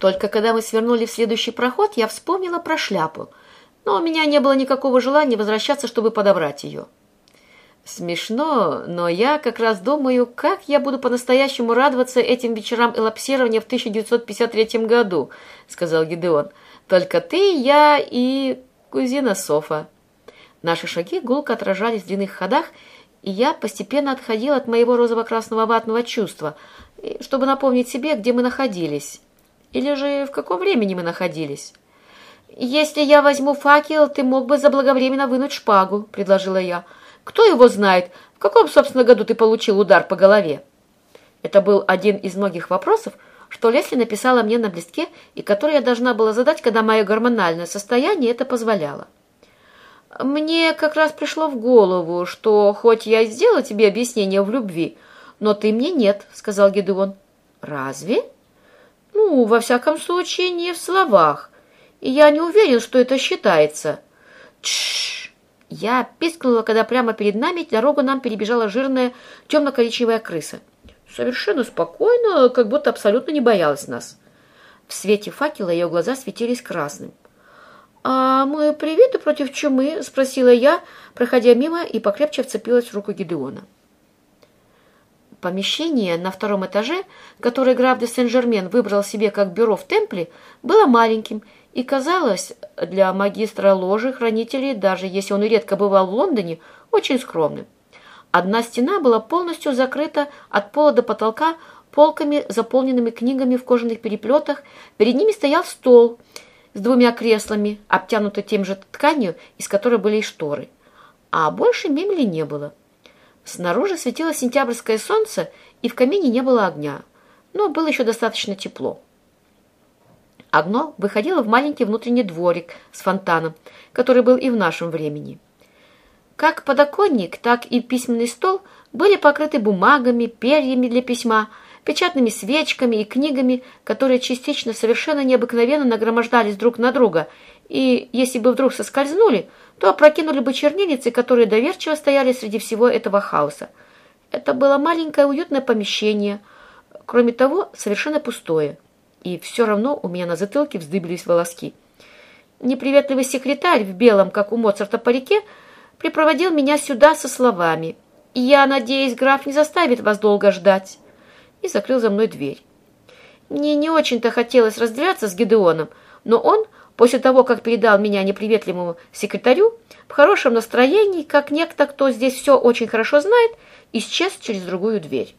Только когда мы свернули в следующий проход, я вспомнила про шляпу, но у меня не было никакого желания возвращаться, чтобы подобрать ее. Смешно, но я как раз думаю, как я буду по-настоящему радоваться этим вечерам элапсирования в 1953 году, сказал Гидеон. Только ты, я и кузина Софа. Наши шаги гулко отражались в длинных ходах, и я постепенно отходила от моего розово-красного ватного чувства, чтобы напомнить себе, где мы находились. Или же в каком времени мы находились. «Если я возьму факел, ты мог бы заблаговременно вынуть шпагу», — предложила я. «Кто его знает, в каком, собственно, году ты получил удар по голове?» Это был один из многих вопросов, что Лесли написала мне на листке и который я должна была задать, когда мое гормональное состояние это позволяло. «Мне как раз пришло в голову, что хоть я и сделала тебе объяснение в любви, но ты мне нет», — сказал Гедеон. «Разве?» «Ну, во всяком случае, не в словах. И я не уверен, что это считается». «Тш!» Я пискнула, когда прямо перед нами дорогу нам перебежала жирная темно-коричневая крыса. Совершенно спокойно, как будто абсолютно не боялась нас. В свете факела ее глаза светились красным. «А мы привиты против чумы?» – спросила я, проходя мимо и покрепче вцепилась в руку Гидеона. Помещение на втором этаже, которое граф де Сен-Жермен выбрал себе как бюро в Темпле, было маленьким и казалось для магистра ложи хранителей, даже если он и редко бывал в Лондоне, очень скромным. Одна стена была полностью закрыта от пола до потолка полками, заполненными книгами в кожаных переплетах. Перед ними стоял стол с двумя креслами, обтянутый тем же тканью, из которой были и шторы. А больше мебели не было. Снаружи светило сентябрьское солнце, и в камине не было огня, но было еще достаточно тепло. Окно выходило в маленький внутренний дворик с фонтаном, который был и в нашем времени. Как подоконник, так и письменный стол были покрыты бумагами, перьями для письма, печатными свечками и книгами, которые частично совершенно необыкновенно нагромождались друг на друга, и, если бы вдруг соскользнули, то опрокинули бы чернильницы, которые доверчиво стояли среди всего этого хаоса. Это было маленькое уютное помещение, кроме того, совершенно пустое. И все равно у меня на затылке вздыбились волоски. Неприветливый секретарь в белом, как у Моцарта, парике – припроводил меня сюда со словами «Я надеюсь, граф не заставит вас долго ждать» и закрыл за мной дверь. Мне не очень-то хотелось разделяться с Гедеоном, но он, после того, как передал меня неприветливому секретарю, в хорошем настроении, как некто, кто здесь все очень хорошо знает, исчез через другую дверь.